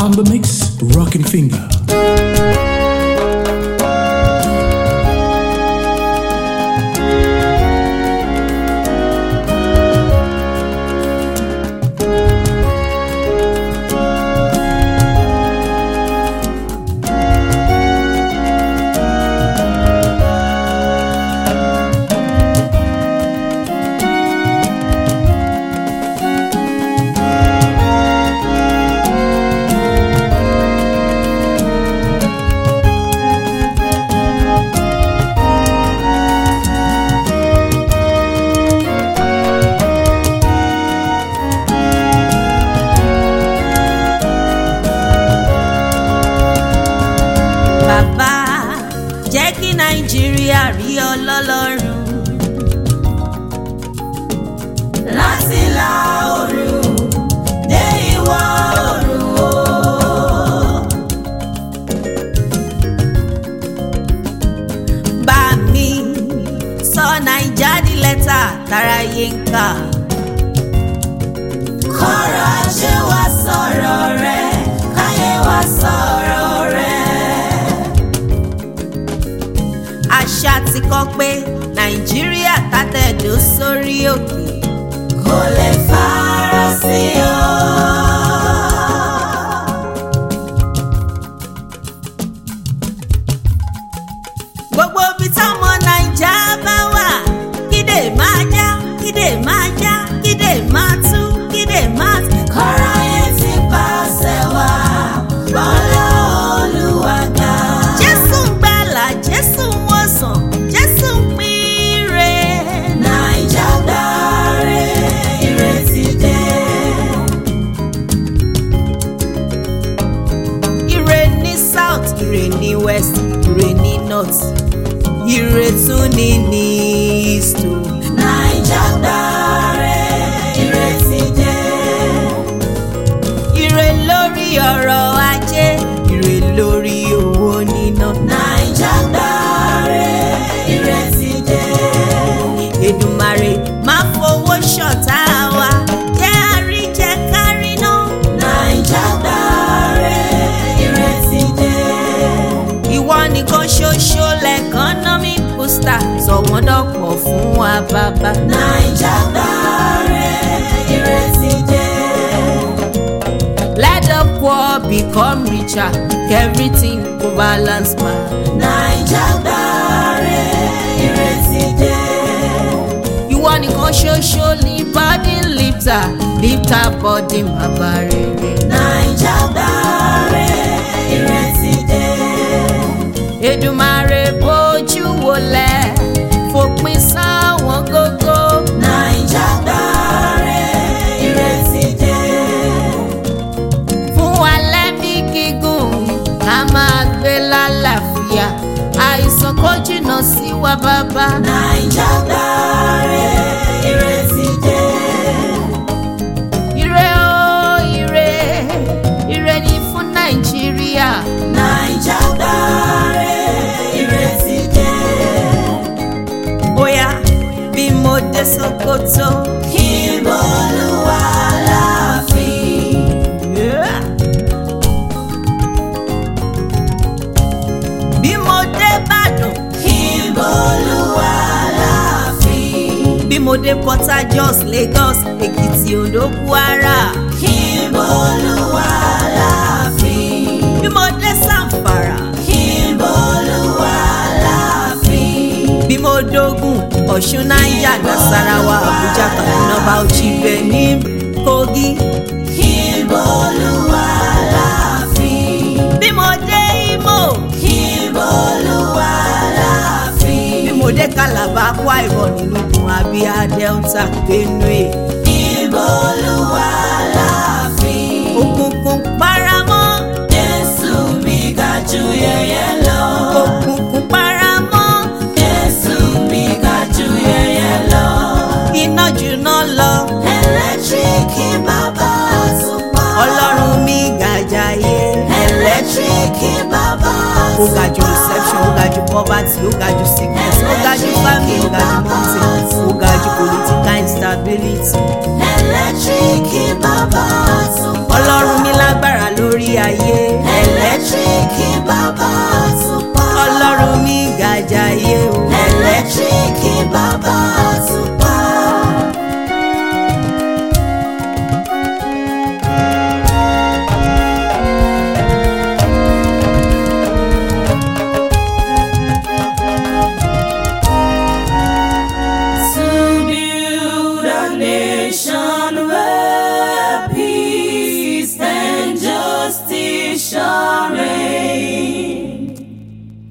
on the mix, Rockin' Finger. nàìjíríà rí ọlọ́lọ́run. láti la oòrùn dé ìwọ̀. nàìjíríà tàtẹ̀dó sórí òkè. north ìrètún ni ní east o. naija gbàre ìrètí dé. ire lórí ọrọ̀ ajé ire lórí owó níná. naija. dọ̀pọ̀ fún wa bàbá. Naija Gbare ìrètí dé. Let the poor become richer, everything go balance ma. Naija Gbare ìrètí dé. Ìwọ nìkan ṣoṣo ní body lifter, lifter body máa bá rere. Naija Gbare ìrètí dé. Èdùmàrè bójú wọlé. gbé lálàáfíà àìsàn kò jìnnà sí wa bàbá. naija gbàre ìrètí dé. ire o ire ire ni fún nàìjíríà. naija gbàre ìrètí dé. bóyá bí mo dé Sókótó. kí n bọ́ bí mo Port Harcourt Lagos Èkìtì Oǹdó Kwara. kí n bọ́lú wá láàfin. bí mo dé Sàǹfàrà. kí n láàfin. bí mo dógùn Ọ̀ṣun Nasarawa Àbújá Kaduna Bauchi Benin Kogi. kí dé Calabar Akwa Ibom nínú gun Abia Delta Benue. Ìbò Olúwa láàfin. Òkùnkùn paramọ́. Jésù mi ga ju yẹyẹ lọ. Òkùnkùn paramọ́. Jésù mi ga ju yẹyẹ lọ. Iná jùná lọ. Ẹlẹ́tíríkì bàbá àtúpà. Ọlọ́run mi gàjà yé. Ẹlẹ́tíríkì bàbá àtúpà. Ó ga ó ga jù poverty ó ga jù sickness ó ga jù famine ó ga jù mountain ó ga jù political instability.